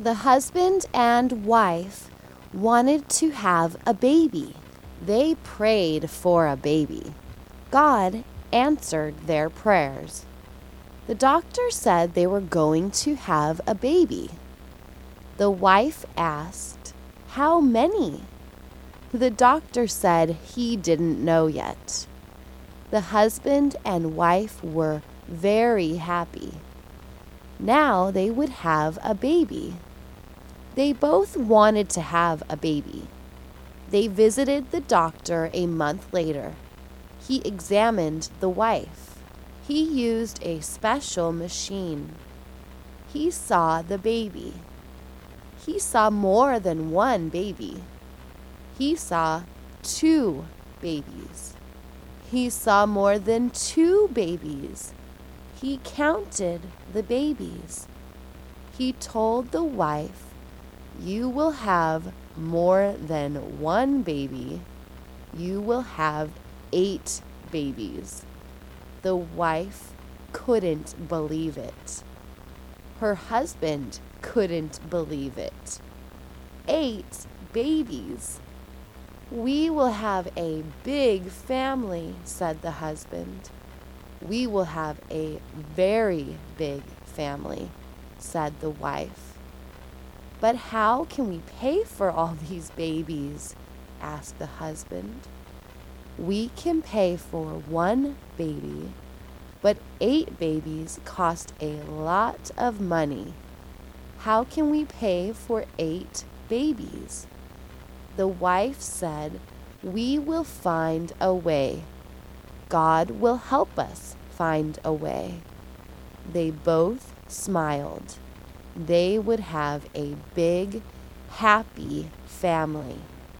The husband and wife wanted to have a baby. They prayed for a baby. God answered their prayers. The doctor said they were going to have a baby. The wife asked, How many? The doctor said he didn't know yet. The husband and wife were very happy. Now they would have a baby. They both wanted to have a baby. They visited the doctor a month later. He examined the wife. He used a special machine. He saw the baby. He saw more than one baby. He saw two babies. He saw more than two babies. He counted the babies. He told the wife, You will have more than one baby. You will have eight babies. The wife couldn't believe it. Her husband couldn't believe it. Eight babies. We will have a big family, said the husband. We will have a very big family, said the wife. But how can we pay for all these babies? asked the husband. We can pay for one baby, but eight babies cost a lot of money. How can we pay for eight babies? The wife said, We will find a way. God will help us find a way. They both smiled. They would have a big, happy family.